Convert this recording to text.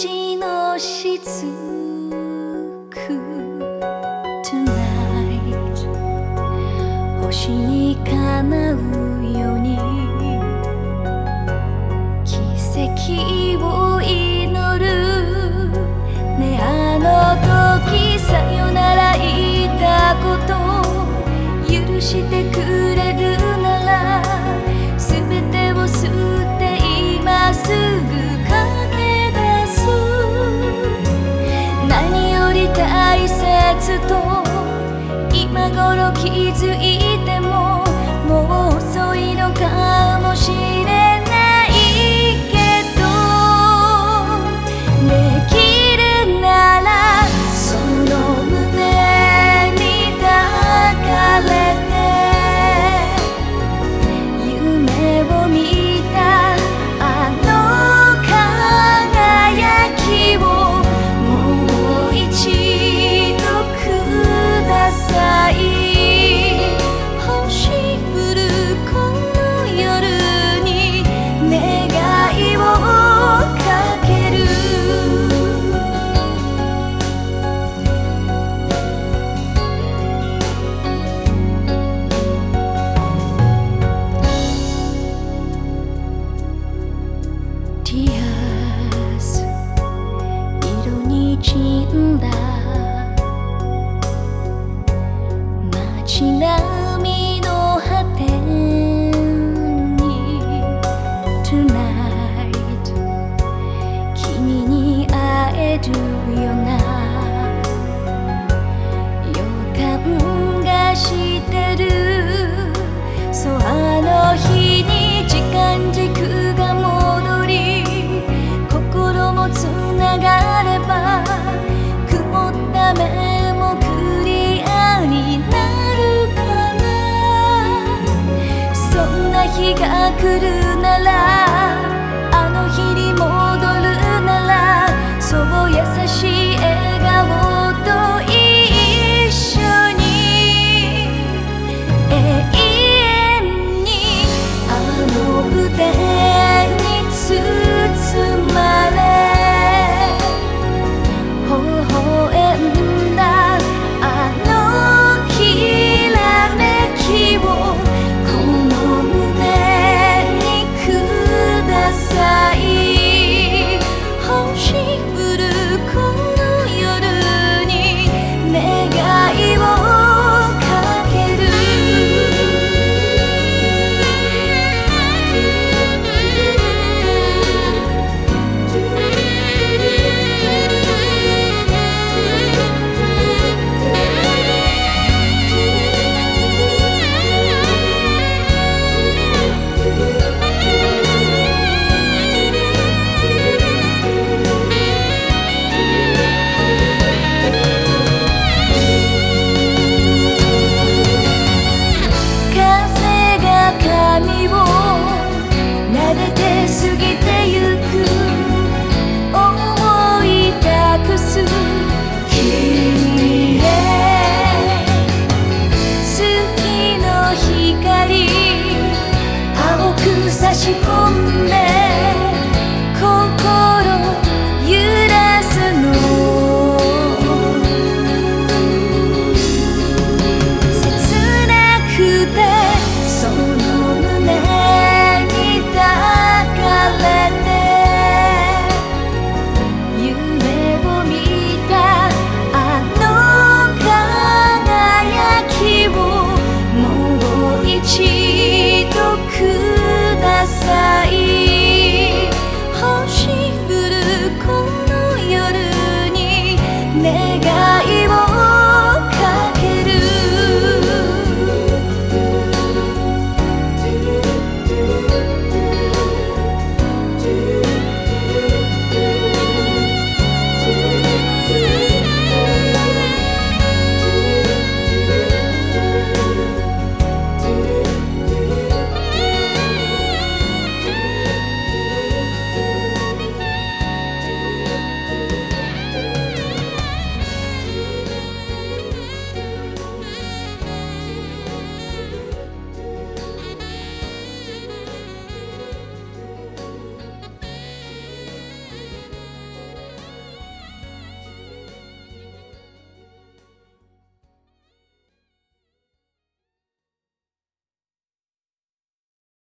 地のしく Tonight 星にかなうように奇跡を祈る。ねあの時さよなら言ったこと許してくれ来るなら ti.